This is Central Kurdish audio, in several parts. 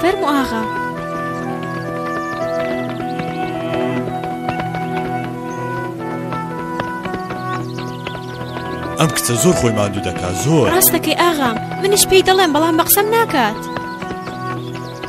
فەرموو ئاغا! ئەم کچە زۆر خۆی ماندوو دەکات زۆر. ڕاست دەکەی ئاغام، منیش پێی دەڵێم بەڵام بە قسەم ناکات.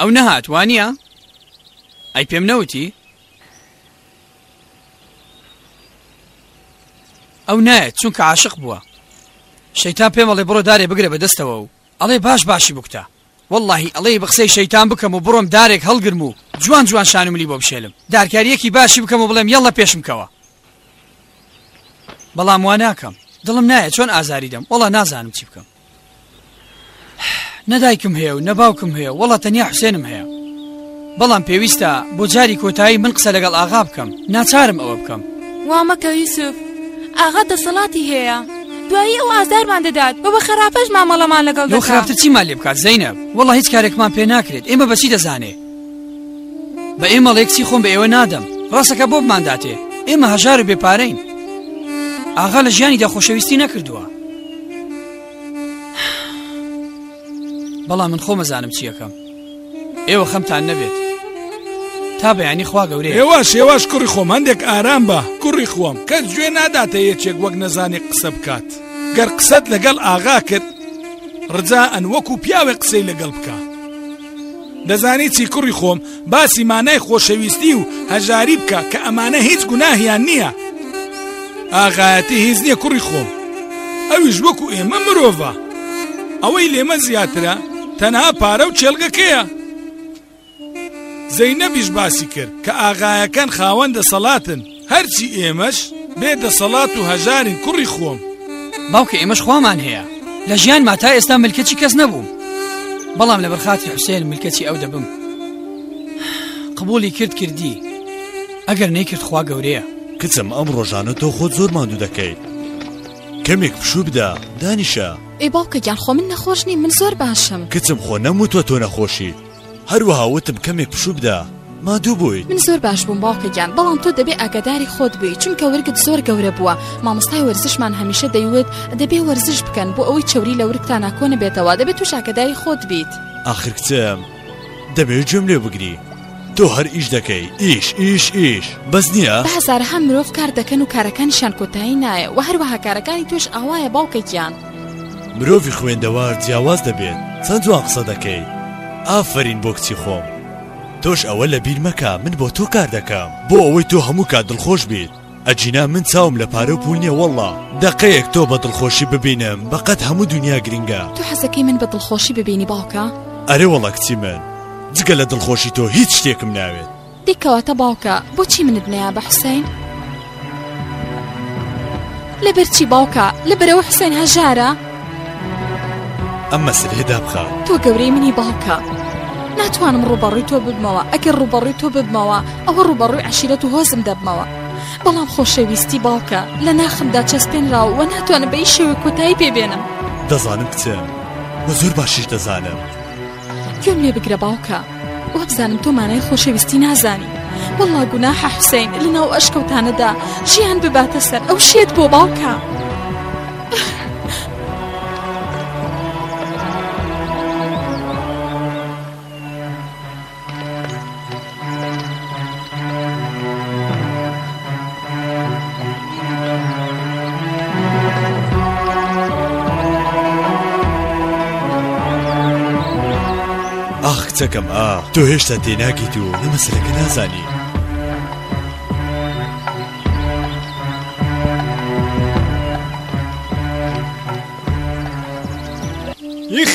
ئەو نەهات وانە؟ ئەی پێم نەوتی؟ ئەو نایەت چونکە عاشق بووە شەیتان پێمەڵێ بڕۆ دارێ بگرە بە دەستەوە و ئەڵێ باش باشی بکتە واللهی ئەڵێ بخسەی شەیتان بکەم و بڕۆم دارێک هەڵگرم و جوان جوان شانملی بۆ بشێلم دارکاریەکی باشی بکەم و بڵێم یەڵە پێشمکەوە بەڵام وا ناکەم دڵم نایە چۆن ئازاری دەم وڵا نازانم چی بکەم نە دایکم هەیە و نە باوکم هەیە وەڵە تەنیا حوسێنم هەیە بەڵام پێویستە بۆ جاری کۆتایی من قسە لەگەڵ ئاغا بکەم ناچارم ئەوە بکەم وامەکە یوسف ئاغا دەسەڵاتی هەیە دوایی ئەو ئازارمان دەدات بە بە خراپەش مامەڵەمان لەگەڵ خراپتر چیمان لێ بکات زینە وڵ هیچ کارێکمان پێ ناکرێت ئێمە بەچی دەزانێ بە ئێمە ڵێکسی خۆم بە ئێوە نادەم ڕاستەکە بۆ بمانداتێ ئێمە هەژار و بێپارەین ئاغا لە ژیانی دەخۆشەویستی نەکردووە بەڵام من خۆمەزانم چیەکەم ئێوە خەمتان نەبێت تا بەیانی خوا گەورێ هێواش هێواش کوڕی خۆم هەندێک ئارام بە کوڕی خۆم کە گوێ ناداتە یەکێک وەک نەزانێک قسە بکات گەر قسەت لەگەڵ ئاغا کرد ڕجا ئەن وەکو پیاوێک قسەی لەگەڵ بکە دەزانی چی کوڕی خۆم باسی مانای خۆشەویستی و هەژاری بکە کە ئەمانە هیچ گوناهیان نییە ئاغایەتی هیچ نییە کوڕی خۆم ئەویش وەکو ئێمە مرۆڤە ئەوەی لێمە زیاترە تەنها پارە و چێلگەکەیە زەینەبیش باسی کرد کە ئاغایەکان خاوەن دەسەڵاتن هەرچی ئێمەش بێ دەسەڵات و هەژارین کوڕی خۆم. باوکە ئێمەش خوامان هەیە لە ژیان ما تا ئێستا ملکەچی کەس نەبووم بەڵام لە بەرخاتی حوسێن ملکەچی ئەو دەبم قبولی کرد کردی ئەگەر نەیکرد خوا گەورەیە کچم ئەم ڕۆژانە تۆ خۆت زۆر ماندوو دەکەیت کەمێک پشوو بدە دانیشە ئەی باوکە گیان خۆ من نەخۆش نیم من زۆر باشم کچم خۆ نەموتوە تۆ نەخۆشی هەروەها وتم کەمێک پشوو بدە مادوو بوویت. من زۆر باش بووم باوکە گیان بەڵام تۆ دەبێ ئاگاداری خۆت بووی چونکە ورگت زۆر گەورە بووە مامۆستای وەرزشمان هەمیشە دەیوت دەبێ وەرزش بکەن بۆ ئەوەی چەوری لە ورگتانا کۆ نەبێتەوە دەبێ توش ئاگەداری خۆت بیت. ئاخر کچم دەبێ گوێم لێ بگری تۆ هەر ئیش دەکەی ئیش ئیش ئیش بەس نییە؟ بە هەزارەها مرۆڤ کار دەکەن و کارەکانیشیان کۆتایی نایە وە هەروەها کارەکانی تۆش ئاوایە باوکە گیان. مرۆڤی خوێندەوار جیاواز دەبێت. چەند جوان قسە دەکەیت ئافەرین بۆ کچی خۆم. تۆش ئەوە لە بیر مەکە من بۆ تۆ کار دەکەم بۆ ئەوەی تۆ هەموو کات دڵخۆش بیت. ئەگینا من چاوم لە پارە و پول نیە وەڵا دەقەیەک تۆ بە دڵخۆشی ببینم بە قەد هەموو دونیا گرینگە. تۆ حەزەکەی من بە دڵخۆشی ببینی باوکە؟ ئەرێ وەڵا کچی من جگە لە دڵخۆشی تۆ هیچ شتێکم ناوێت. ئێ کەواتە باوکە بۆچی منت نەیابە حوسەین؟ لەبەر چی باوکە لەبەرەوە حوسەین هەژارە؟ ئەم مەسلێ دابخە تۆ گەورەی منی باوکە ناتوانم ڕوبەڕووی تۆ ببمەوە ئەگەر ڕوبەڕووی تۆ ببمەوە ئەوە ڕوبەڕووی عشیرەت و هۆزم دەبمەوە بەڵام خۆشەویستی باوکە لە ناخمدا چەسپێنرا و ناتوانم بە هیچ شێوە کۆتایی پێبێنم دەزانم کچم وە زۆر باشیش دەزانم گوێم لێ بگرە باوکە وابزانم تۆ مانای خۆشەویستی نازانی والله گوناحە حوسین لەناو ئەشکەوتانەدا ژیان بباتە سەر ئەو شێت بۆ باوکە ئاخ کچەکەم ئاخ تۆ هێشتا تێناگەیت و لە مەسەلەکە نازانی یخ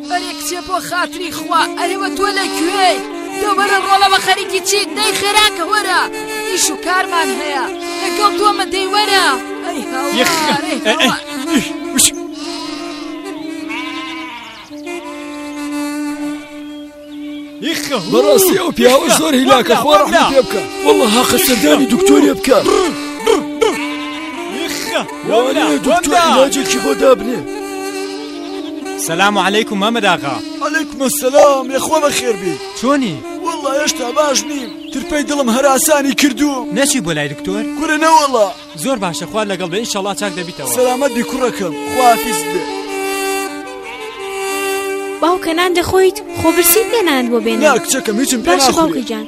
بەرێ کچێ بۆ خاتری خوا ئەرێوە تۆ لە کوێی تۆ بەرە ڕۆڵە بە خەریکی چیت دەی خێراکە وەرە ئیش و کارمان هەیە لەگەڵ تۆمە دەی وەرە بەڕاستی ئەو پیاوە زۆر هیلاکە خۆ ڕحمە پێ بکە وەڵە هاخە سەردانی دکتۆرێ بکە دکتۆر علاجێکی بۆ دابنێ سلام علیکم مەمەد ئاغا علیکم السلام یەخوا بەخێر بی چۆنی والله هێشتا باش نیم ترپەی دڵم هەراسانی کردو نەچی بۆ لای دکتۆر کورە نەوەڵا زۆر باشە خوار لەگەڵ بە ئینشەڵا چاک دەبیتەوە سەلامەت بی کوڕەکەم خوافیز بێ باوکە نان دەخۆیت خۆ برسیت لێ نان بۆ بێنە نا کچەکەم هیچم پێ باش ناخورێ باوکە گیان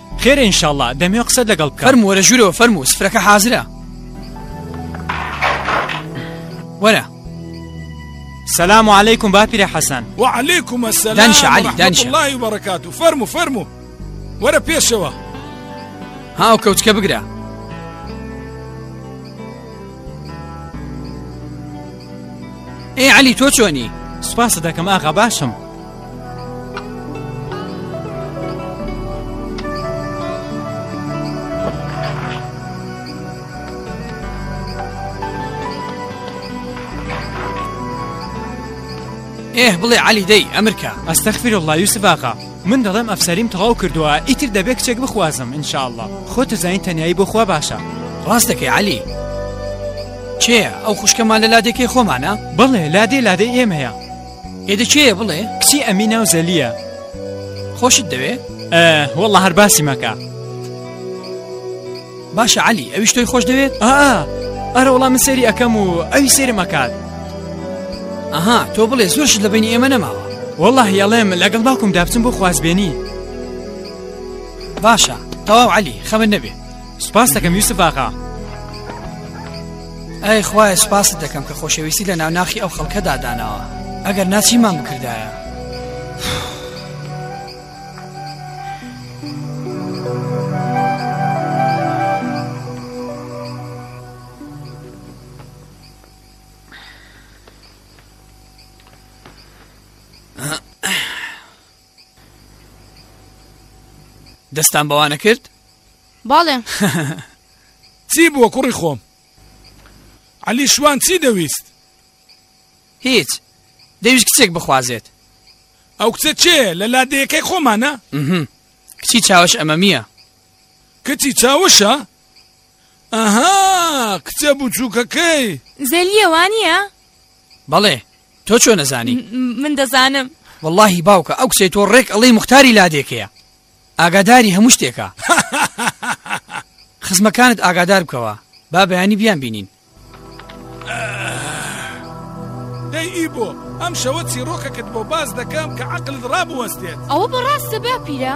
خێرە ئینشاڵڵا دەمێ قسەت لەگەڵ بکەم فەرموو وەرە ژوورەوە فەرموو سفرەکە حازرە وەرە سلام و علیکم باپیرە حەسەن وعلیکم السلام دانیشە علی ورحمة دانیشە. الله وبركاته فەرموو فەرموو وەرە پێشەوە هاو کەوچکە بگرە ئێ علی تۆ چۆنی سوپاست دەکەم ئاغا باشم ئێه بڵێ علی دەی ئەمرکە ئەستەخفیر الله یوسف ئاقا من دەڵێم ئەفسەریم تەواو کردووە ئیتر دەبێت کچێک بخوازم انشاءله خۆت زین تەنایی بخوا باشە ڕاستەکەی علی چێە ئەو خوشکەمان لە لادێکی خۆمانە بڵێ لادێ لادەی ئێمەیە ئێدە کێیە بڵێ کچی ئەمی ناو زەلیە خۆشت دەوێ وەڵە هەر باسی مەکە باشە علی ئەویش تۆی خۆش دەوێت ئەرە وڵام من سێری ئەەکەم و ئەوی سێرم ئەکات ئەها تۆ بڵێ زۆرشت لە بینی ئێمە نەماوە والله یاڵێم لەگەڵ باوکم دابچم بۆ خوازبێنی باشە تەواو علی خەمە نەبێ سپاس دەکەم یوسف ئاغا ئەی خوایە سپاست دەکەم کە خۆشەویستی لە ناوناخی ئەو خەڵکەدا داناوە ئەگەر ناچیمان بکردایە دەستان بەوانە کرد؟ باڵێ چی بووە کوڕی خۆم علی شوان چی دەویست؟ هیچ دەویست کچێک بخوازێت ئەو کچە چێ لە لادەیەکەی خۆمانە؟ کچی چاوش ئەمەمیە کچی چاوشە؟ ئەها کچە بچووکەکەی زەلیەوانە بەڵێ تۆ چۆن نەزانی من دەزانم واللهی باوکە ئەو کچەی تۆ ڕێک ئەڵی مختاری لادێکەیە ئاگاداری هەموو شتێکە خزمەکانت ئاگادار بکەوە با بەیانی بیان بینین دەی ئی بۆ ئەم شەوە چیرۆکەکەت بۆ باز دەکەم کە عقلت ڕابوەستێت ئەوە بەڕاستە باپیرە؟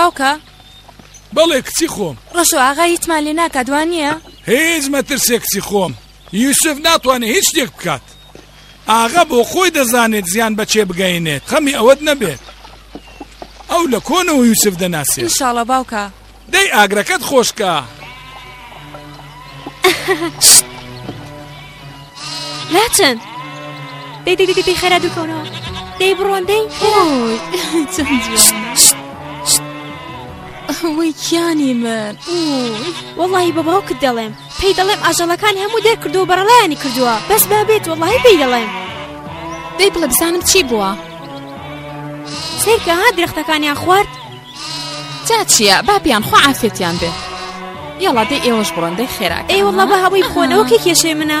باوکە بەڵێ کچی خۆم ڕۆژۆ ئاغا هیچمان لێ ناکات دوان نییە هیچ مەترسێ کچی خۆم یوسف ناتوانێت هیچ شتێک بکات ئاغا بۆ خۆی دەزانێت زیان بە کێ بگەینێت خەمی ئەوەت نەبێت ئەو لە کۆنەوە یوسف دەناسێت انشاءاللە باوکە دەی ئاگرەکەت خۆشکە لاچن دەی دەی دەی دەی خێرا دوکەونەوە دەی بڕۆن دەی خێرا ئۆی چەند جوانە وەی کیانی من ئوی وەڵی بە باوکت دەڵێم پێی دەڵێم ئاژەڵەکان هەموو دەرکردەوە بەڕەڵایانی کردووە بەس با بێت وەڵی پێی دەڵێم دەی بڵێ بزانم چی بووە سێرکە ها درختەکانیان خوارد جا چییە با بیان خۆ عافێتیان بێت یاڵا دەی ئێوەش بڕۆن دەی خێرا ئێوەڵە بە هەمووی خۆنەوە کێ کێشەی منە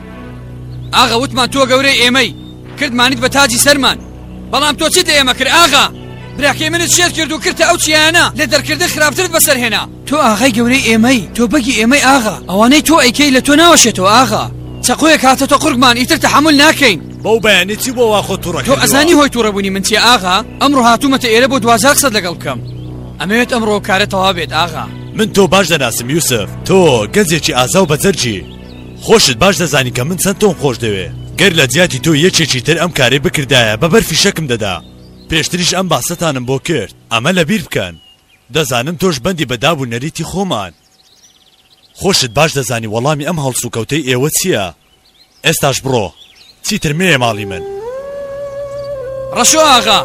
ئاغا وتمان تۆ گەورەی ئێمەی کردمانیت بە تاجی سەرمان بەڵام تۆ چیت لە ئێمە کرد ئاغا براکەی منت شێت کرد و کردتە ئەو چیانە لە دەرکردن خراپترت بەسەرهێنا تۆ ئاغای گەورەی ئێمەی تۆ بەگی ئێمەی ئاغا ئەوانەی تۆ ئەیکەی لە تۆ ناوەشێتەوە ئاغا چەقۆیەک هاتەتە قڕگمان ئیتر تەحەمل ناکەین بەو بەیانی چی بۆ واخۆ توڕە تۆ ئەزانی هۆی توڕەبوونی من چی ئاغا ئەمڕۆ هاتوومەتە ئێرە بۆ دوجار قسەت لەگەڵ بکەم ئەمەوێت ئەمڕۆ کارە تەوا بێت ئاغا من تۆ باش دەناسم یوسف تۆ گەنجێکی ئازا و بەجەرگی خۆشت باش دەزانی کە من چەند تۆم خۆش دەوێ گەر لە جیاتی تۆ یەکێکی تر ئەم کارەی بکردایە بە بەر فیشەکم دەدا پێشتریش ئەم باسەتانم بۆ کرد ئەمە لە بیر بکەن دەزانم تۆش بەندی بە داب و نەریتی خۆمان خۆشت باش دەزانی وەڵامی ئەم هەڵسوکەوتەی ئێوە چیە ئێستاش بڕۆ چیتر مەیە ماڵی من. ڕەشۆ ئاغا،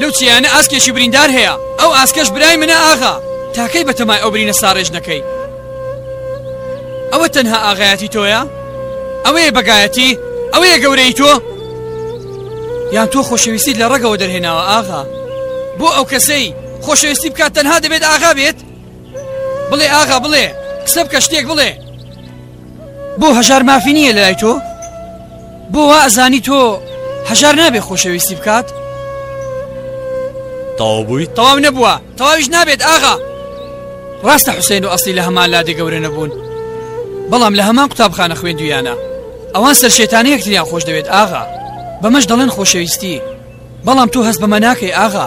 لەو چیایانە ئاسکێکی بریندار هەیە، ئەو ئاسکەش برای منە ئاغا، تا کەی بەتەمای ئەو برینە ساڕێژنەکەی؟ ئەوە تەنها ئاغایەتی تۆیە؟ ئەوەیە بەگایەتی؟ ئەوەیە گەورەی تۆ؟ یان تۆ خۆشەویستیت لە ڕەگەوە دەرهێناوە ئاغا؟ بۆ ئەو کەسەی خۆشەویستی بکات تەنها دەبێت ئاغا بێت؟ بڵێ ئاغا بڵێ، قسە بکە شتێک بڵێ. بۆ هەژار مافی نییە لای تۆ بۆ وا ئەزانی تۆ هەژار نابێ خۆشەویستی بکات تەواو بووی تەواو نەبووە تەواویش نابێت ئاغا ڕاستە حوسێن و ئەستی لە هەمان لادێ گەورە نەبوون بەڵام لە هەمان قوتابخانە خوێندویانە ئەوان سەر شێتانە یەکتریان خۆش دەوێت ئاغا بەمەش دەڵێن خۆشەویستی بەڵام تۆ هەست بەمە ناکەی ئاغا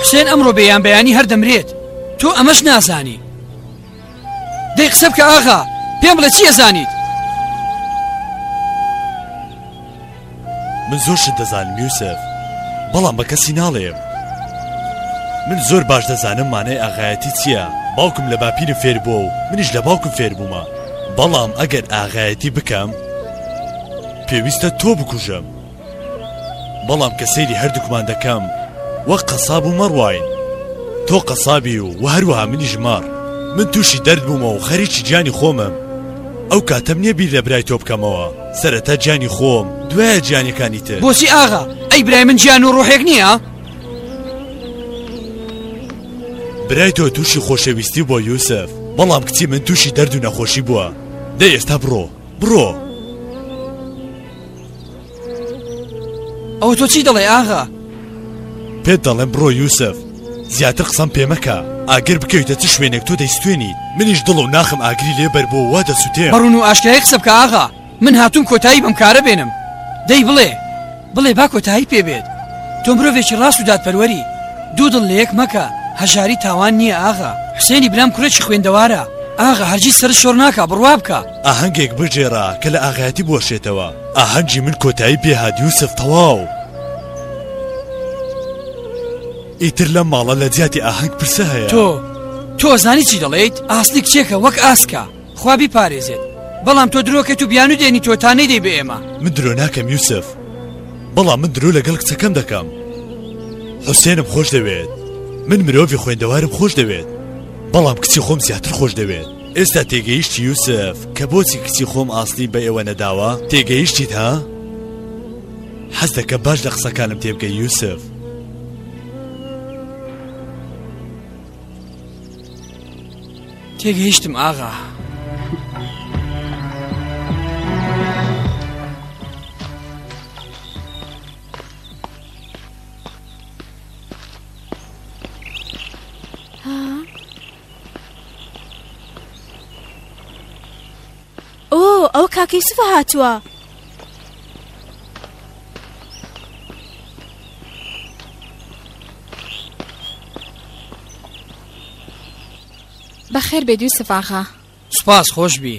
حوسێن ئەمڕۆ بێیان بەیانی هەر دەمرێت تۆ ئەمەش نازانی دەی قسە بکە ئاغا پێم بڵێ چی ئەزانیت من زۆر شت دەزانم یوسف بەڵام بە کەسی ناڵێم من زۆر باش دەزانم مانای ئاغایەتی چییە باوکم لە باپیرم فێر بووە و منیش لە باوکم فێر بوومە بەڵام ئەگەر ئاغایەتی بکەم پێویستە تۆ بکوژم بەڵام کە سەیری هەردووکمان دەکەم وەک قەساب و مەڕواین تۆ قەسابی و و هەروەها منیش ماڕ من تووشی دەرد بوومە و خەریکی گیانی خۆمم ئەو کاتەم نییە بیر لە برای تۆ بکەمەوە سەرەتا گیانی خۆم دوایە گیانەکانی تر بۆچی ئاغا ئەی برای من گیان و ڕۆحێک نییە؟ برای تۆ تووشی خۆشەویستی بۆ یوسف بەڵام کچی من تووشی دەرد و نەخۆشی بووە دە ئێستا بڕۆ بڕۆ ئەوە تۆ چی دەڵێ ئاغا؟ پێت دەڵێم بڕۆ یوسف زیاتر قسەم پێمەکە ئاگر بکەویتە چ شوێنێک تۆ دەیستێنیت منیش دڵ و ناخم ئاگری لێ بەر بۆ وا دەسووتێ بەڕون و ئاشکایی قسە بکە ئاغا من هاتووم کۆتایی بەم کارە بێنم دەی بڵێ بڵێ با کۆتایی پێ بێت تۆ مرۆڤێکی ڕاست و دادپەروەری دوو دڵ لە یەک مەکە هەژاری تاوان نییە ئاغا حسێنی برام کوڕێکی خوێندەوارە ئاغا هەرگیز سەر شۆڕ ناکا بڕوا بکە ئاهەنگێک بگێڕە کە لە ئاغایەتی بوەشێتەوە. ئاهەنگی من کۆتایی پێ هات یوسف تەواو. ئیتر لەم ماڵە لە جیاتی ئاهەنگ پرسە هەیە تۆ تۆ زانی چی دەڵێیت ئاستی کچێکە وەک ئاسکە خوابی پارێزێت بەڵام تۆ درۆکەت و بیانو دێنی تۆ تا نەیدەی بە ئێمە من درۆ ناکەم یوسف بەڵام من درۆ لەگەڵ کچەکەم دەکەم حوسێنم خۆش دەوێت من مرۆڤی خوێندەوارم خۆش دەوێت بەڵام کچی خۆم زیاتر خۆش دەوێت ئێستا تێگەیشتی یوسف کە بۆچی کچی خۆم ئاستی بە ئێوە نەداوە؟ تێگەیشتیت ها؟ حەز دەکەم باش لە قسەکانم تێبگەی یوسف تێگەیشتم ئاغا ئۆ ئەو کاکە یوسفە هاتووە بەخێر بێت یوسف ئاغا سوپاس خۆشبی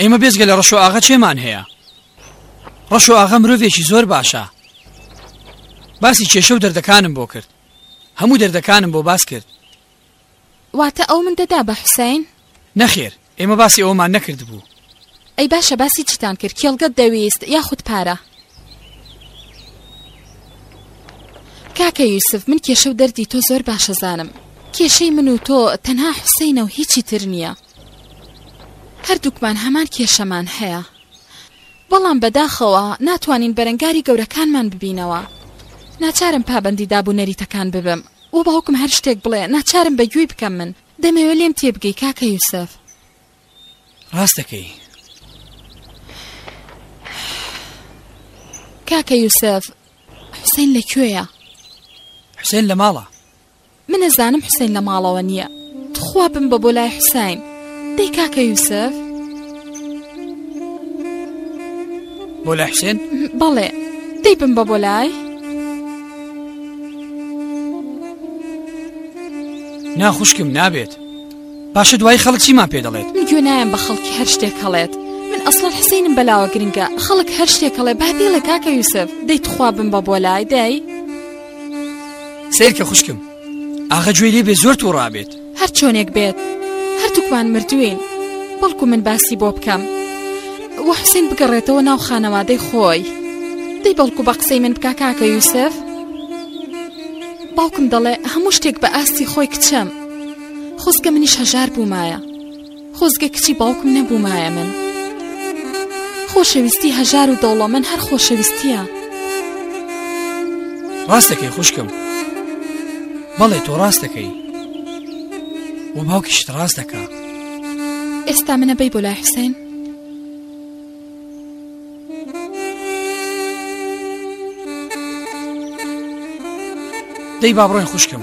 ئێمە بێزگە لە ڕەشۆ ئاغا چێمان هەیە ڕەشۆ ئاغا مرۆڤێکی زۆر باشە باسی کێشە و دەردەکانم بۆ کرد هەموو دەردەکانم بۆ باس کرد واتە ئەو من دەدا بە حوسین نەخێر ئێمە باسی ئەومان نەکرد بوو ئەی باشە باسی چیتان کرد کێڵگەت دەویست یاخود پارە کاکە یوسف من کێشە و دەردی تۆ زۆر باشەزانم کێشەی من و تۆ تەنها حوسینە و هیچی تر نییە هەردووکمان هەمان کێشەمان هەیە، بەڵام بەداخەوە ناتوانین بەرەنگاری گەورەکانمان ببینەوە. ناچارم پابەندی داب و نەریتەکان ببم و باوکم هەر شتێک بڵێ ناچارم بە گوێی بکەم من دەمەوێ لێم تێبگەی کاکە یوسف. ڕاست دەکەی. کاکە یوسف، حوسێن لە کوێیە؟ حوسێن لە ماڵە. منەزانم حوسین لە ماڵەوە نییە تخوا بم بە بۆ لای حوسین دەی کاکە یوسف بۆ لە حوسێن بەڵێ دەی بم بە بۆ لای ناخشکم نابێت باشە دوای خەڵک چیمان پێ دەڵێت گوێنایم بە خەڵکی هەر شتێک هەڵێت من ئەسڵەت حسینم بەلاوە گرنگە خەڵک هەر شتێکەڵێ با بێڵێ کاکە یوسف دەی تخوا بم بە بۆ لای دای سیرکە خوشکم ئاغا گوێ لێ بێ زۆر تو ڕابێت هەر چۆنێک بێت هەردووکمان مردوین بەڵکو من باسی بۆ بکەم و حوسین بگەڕێتەوە ناو خانەوادەی خۆی دەی بەڵکو بە قسەی من بکا کاکە یوسف باوکم دەڵێ هەموو شتێک بە ئاستی خۆی کچەم خۆزگە منیش هەژار بوومایە خۆزگە کچی باوکم نەبوومایە من خۆشەویستی هەژار و دەوڵەمەن هەر خۆشەویستیە ڕاستەکەی خوشکم بەڵێ تۆ ڕاستەکەی و باوکیشت ڕاستەکە ئێستا منە بەی بۆ لای حوسێن دەی با بڕۆین خوشکم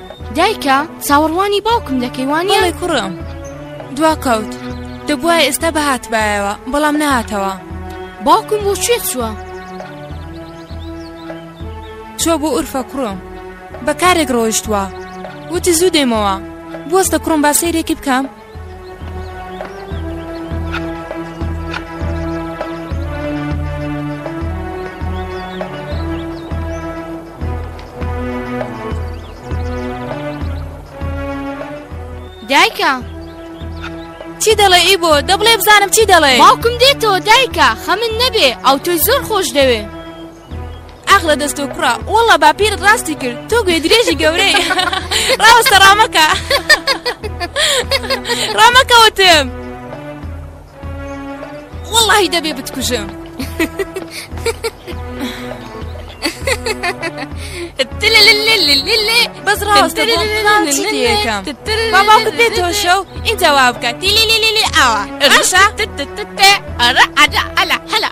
دایکە چاوەڕوانی باوکم دەکەی وانە؟ بەڵێ کوڕم دوا کەوت دەبواە ئێستا بەهاتبایەوە بەڵام نەهاتەوە باوکم بۆ کوێ چووە؟ چۆ بۆ ئورفە کوڕم بە کارێک ڕۆیشتووە وتی زوو دێمەوە بوەستە کوڕم با سەیرێکی بکەم دایکە چی دەڵێ ئی بۆ دەبڵێ بزانم چی دەڵێ باوکم دێتەوە دایکە خەمن نەبێ ئەو تۆی زۆر خۆش دەوێ ئاخ لە دەست و کوڕە وەڵا باپیرت ڕاستی کرد تۆ گوێ درێژی گەورەی ڕاوەستە ڕامەکە ڕامەکەوتم وەڵی دەبێ بتکوژم بەس ڕاستە بابا بێت تۆشە و ئینجا وا بکات تیلی لێ لێ ئاوا ئەرشا ئەرە ئەدا ئەلا هەلا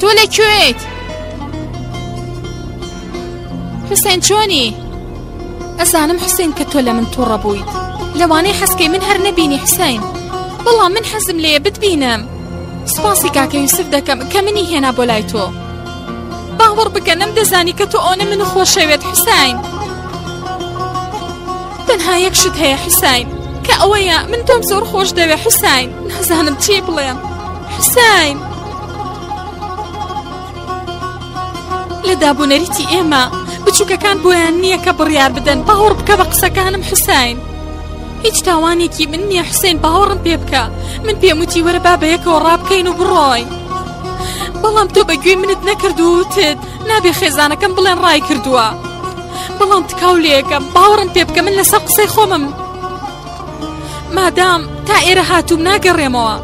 تۆ لە کوێیت؟ حسێن چۆنی؟ ئەزانم حسێن کە تۆ لە من تووڕە بوویت لەوانەی حەسکەی من هەر نەبینی حسین بەڵام من حەزم لێ بتبینم سپاسی کاکە یوسف دەکەم کە منی هێنا بۆ لای تۆ. باوەڕبکە نەمدەزانی کە تۆ ئەونە من خۆشەوێت حسین تەنها یەک شت هەیە حسین کە ئەوەیە من تۆم زۆر خۆش دەوێ حسین نازانم چی بڵێم حسین لە دابوونەریتی ئێمە بچووکەکان بۆیان نییە کە بڕیار بدەن باوەڕ بکە بە قسەکانم حسین هیچ تاوانێکی من نییە حسێن باوەڕم پێ بکە من پێموتی وەرە با بەیەکەوە ڕابکەین و بڕۆین بەڵام تۆ بەگوێی منت نەکرد و تێت نابێ خێزانەکەم بڵێن ڕای کردووە بەڵام تکاو لەکەم باوەڕم پێ بکە من لەسەر قسەی خۆمم مادام تا ئێرە هاتووم ناگەڕێمەوە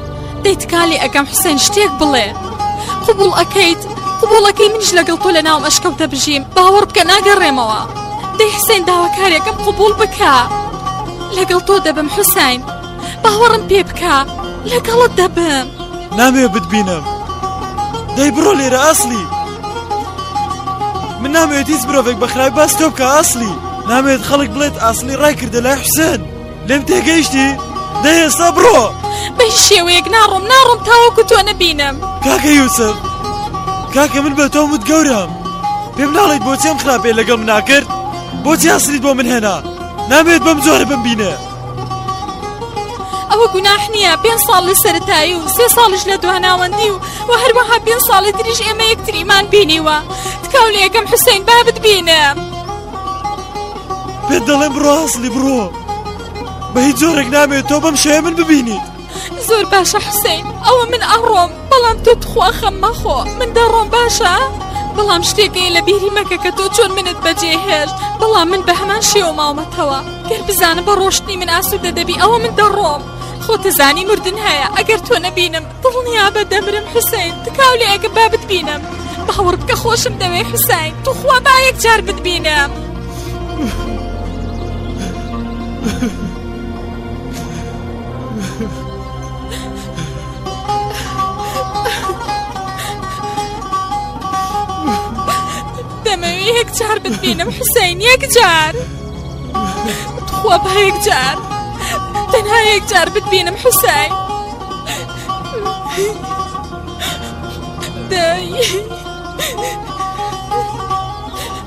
دەی تکالی ئەەکەم حسێن شتێک بڵێ قوبڵ ئەەکەیت قوبڵەکەی منیش لەگەڵ تۆ لە ناوم ئەشکەوتە بژیم باوەڕ بکە ناگەڕێمەوە دەی حسێن داواکارێکم قوبول بکە لەگەڵ تۆ دەبم حوسین باوەڕم پێ بکە لەگەڵت دەبم نامێ بتبینم دەی بڕۆ لێرە ئاسلی من نامێت هیچ مرۆڤێک بەخراوی باس تۆ بکە ئاسلی نامێت خەڵک بڵێت ئاسلی ڕای کردە لای حوسێن لێم تێگەیشتی دە ئێستا بڕۆ بەی شێوەیەک ناڕۆم ناڕۆم تاوەکو تۆ نەبینم کاکە یوسف کاکە من بە تۆ وت گەورم پێم ناڵێت بۆچێم خراپێ لەگەڵ ناکرد بۆچی ئاسریت بۆ من هێنا نامێت بەم زۆرە بمبینێ ئەوە گوناح نییە پێ ساڵ لە سەتایی و سێ ساڵش لە دواناوەندی و و هەروەها پێ ساڵی تریش ئێمە یەکتریمان بینیوە تکاو لە یەکەم حوسین بابت بینە پێ دەڵێم بڕاستلی بڕۆ بە هیچ جۆرێک نامێت تۆ بەم شێ من ببینی زۆر باشە حوسین ئەوە من ئەڕۆم بەڵام تۆ تخوا خەم مەخۆ من دەڕۆم باشە بەڵام شتێکەیە لە بیری مەکە کە تۆ چۆن منت بەجێ هێشت بەڵام من بە هەمان شێوە ماومەتەوە گەر بزانە بە ڕۆشتنی من ئاسوودە دەبی ئەوە من دەڕۆم خۆتەزانی مردن هەیە ئەگەر تۆ نەبینم دڵنیا بە دەمرم حوسین تکاو لێ ئەگە با بتبینم باوەڕ بکە خۆشم دەوێ حوسین توخوا با یەک جار بتبینم. دەمەوێ یەک جار بتبینم حسین یەک جار خوا بە یەک جار تەنها یەک جار بتبینم حسین دای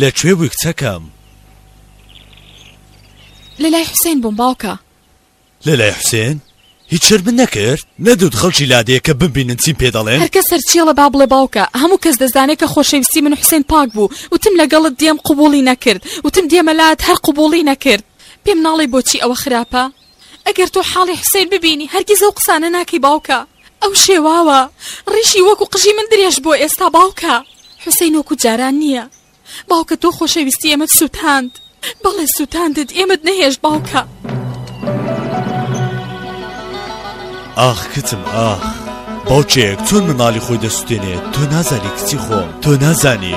لە کوێ بووی کچەکەم؟ لە لای حوسێن بووم باوکە. لەلای حوسێن هیچ شەرمت نەکرد نەدوت خەڵکی لادێکە ببینن چیم پێ دەڵێن هەرکەس هەرچیەڵە با بڵێ باوکە هەموو کەس دەزانێ کە خۆشەویستی من حوسێن پاک بوو وتم لەگەڵت دێم قبوڵی نەکرد وتم دێمە لات هەر قبوڵی نەکرد پێم ناڵێ بۆچی ئەوە خراپە ئەگەر تۆ حاڵی حوسێن ببینی هەرگیز ئەو قسانە ناکەی باوکە ئەو شێواوە ڕیشی وەکو قژی من درێژ بۆ ئێستا باوکە حوسێن وەکو جاران نییە باوکە تۆ خۆشەویستی ئێمەت سووتاند بەڵێ سووتاندت ئێمەت نەهێشت باوکە ئاخ کچم ئاخ باوکێک چۆن مناڵی خۆی دەسوتێنێت تۆ نازانی کچی خۆم تۆ نازانی.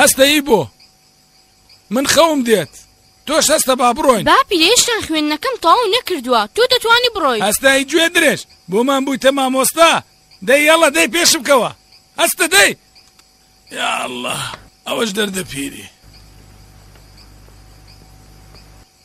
هەستە ئی بۆ من خەوم دێت تۆش هەستە با بڕۆین با پیرێشتان خوێندنەکەم تەواو نەکردووە تۆ دەتوانی بڕۆی هەستایی گوێ درێژ بۆمان بوویتە مامۆستا دەی یاڵە دەی پێش بکەوە هەستە دەی یا الله ئەوەش دەردە پیری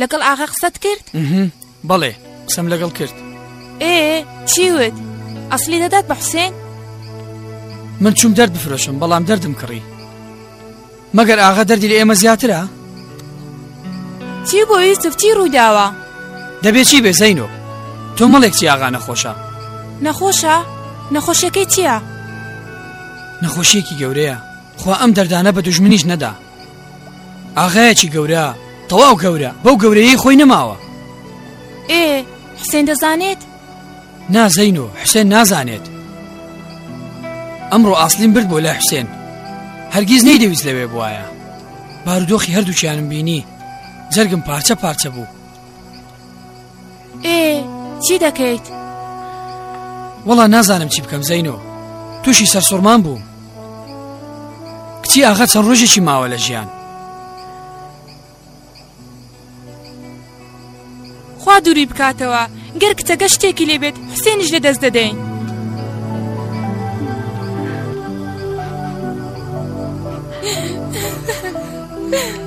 لەگەڵ ئاغا قسەت کرد؟ بەڵێ قسەم لەگەڵ کرد ئێ چیوت ئەسلی دەدات بە حوسێن؟ من چوم دەرد بفرۆشم بەڵام دەردم کڕی مەگەر ئاغا دەردی لە ئێمە زیاترە؟ چی بۆ یوسف چی ڕووداوە؟ دەبێت چی بێزەینۆ تۆ مەڵێک چی ئاغا نەخۆشە؟ نەخۆشە؟ نەخۆشیەکەی چییە؟ نەخۆشیەکی گەورەیە خوا ئەم دەردانە بە دژمنیش نەدا ئاغایەکی گەورە تەواو گەورە بەو گەورەیەی خۆی نەماوە ئێ حسێن دەزانێت نازەین و حسێن نازانێت ئەمڕۆ ئاسلیم برد بۆ لای حسێن هەرگیز نەی دەویست لەوێ بواە بارودۆخی هەردووچیانم بینی جەرگم پارچە پارچە بوو ئێ چی دەکەیت؟ وەڵا نازانم چی بکەم زەینۆ تووشی سەرسوڕمان بووم کچی ئاغا چەند ڕۆژێکی ماوە لە ژیان خوا دووری بکاتەوە گەر کچەکە شتێکی لێبێت حسێنیش لە دەست دەدەین Yeah.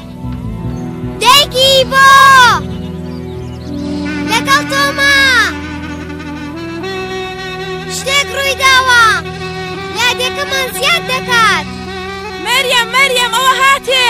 دایکی بۆ لەگەڵ تۆمە شتێک ڕووی داوە یادەکەمان زیاد دەکات مەریەم مەریەم ئەوە هاتێ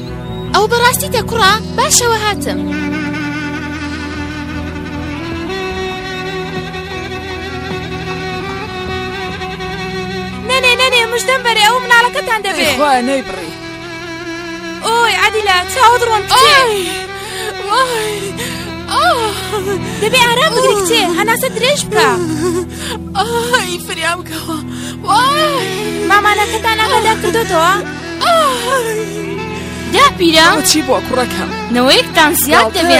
ئەوە بەڕاستیتە کوڕە باشەوە هاتم. نەنێ نەنێ مژدەم بەرێ ئەو مناڵەکەتان دەبێ خوا نەی بڕی ئۆی عادیلا چاوت ڕۆن دەبێ ئارام بگری کچێ هەناسە درێژ بکە ئای فریام کەوە مامانەکەتان ئاگادار کردۆتەوە داپیرە چی بۆ کوڕەکەم نەوەیەکتان زیاد دەبێ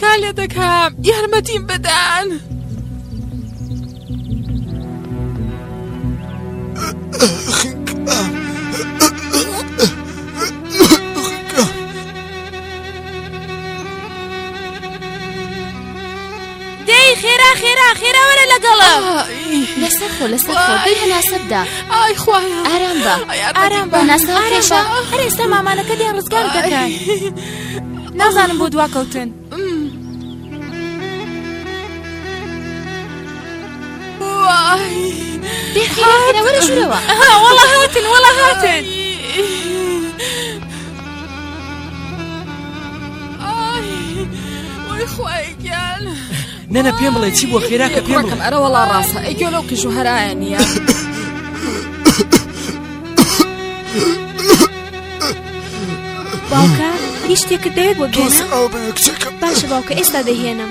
تکا لێ دەکەم یارمەتیم بدەن دەی خێرا خێرا خێرا وەرە لەگەڵم لەسەر خۆ لەسەر خۆ دەی هەناسە بدا ئای خوایە ئارام بە ئارام بە ناسە هەرێشە هەر ئێستا مامانەکە دیان ڕزگار دەکەن نازانم بۆ دوا کەوتن دەی خێرا خێرا وەرە ژوورەوە وەڵا هاتن وەڵا هاتن نەنە پێم بڵێ چی بۆ خێراکە پێم بڵێ ئەرە وەڵا ڕاستە ئەی گۆ لەو قیژ و هەرایە نییە باوکە هیچ شتێکت دەوێت بۆ گێنە باشە باوکە ئێستا دەهێنم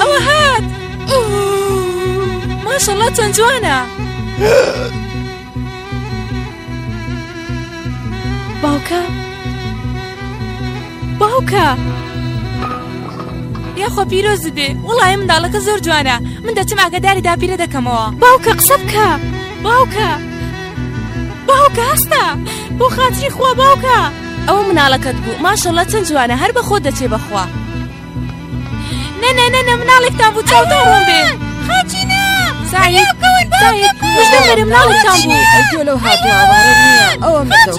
ئەوە هات ماشەڵڵا چەند جوانە باوکە باوکە یاخۆ پیرۆز بێ وڵای منداڵەکە زۆر جوانە من دەچم ئاگداری داپیرە دەکەمەوە باوکە قسە بکە باوکە باوکە هەستە بۆ خاتری خوا باوکە ئەوە مناڵەکەت بوو ماشەڵە چەند جوانە هەر بەخۆ دەچێ بەخوا نەنە نەنە مناڵێکتان بوو چاوتان ڕۆم بێ خاچینە سایەک مناڵێکتان بوو ئەو لەو هاتووە ئەوە مردەوە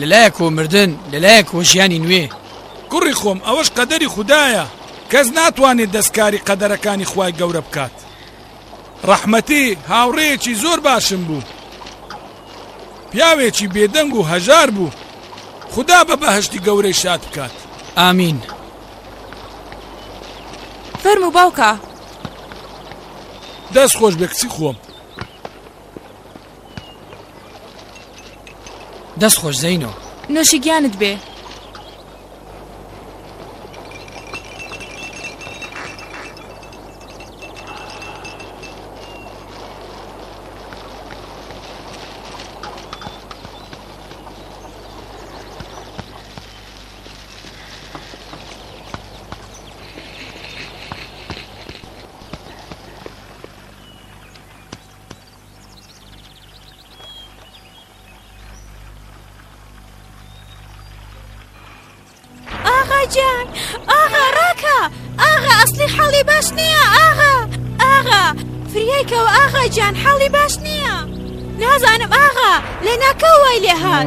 لەلایەکەوە مردن لەلایەکەوە ژیانی نوێ. کوڕی خۆم ئەوەش قەدەری خودایە کەس ناتوانێت دەستکاری قەدەرەکانی خوای گەورە بکات ڕەحمەتی هاوڕێیەکی زۆر باشم بوو پیاوێکی بێدەنگ و هەژار بوو خودا بە بەهشتی گەورەی شاد بکات ئامین فەرمو باوکە دەست خۆش بێ کچی خۆم دەست خۆش زینۆ نوشی گیانت بێ ئاغا گیان ئاغا ڕاکە ئاغا ئەسلی حاڵی باش نییە ئاغا ئاغا فریایکەوە ئاغا گیان حاڵی باش نییە نازانم ئاغا لە ناکە وای لێ هات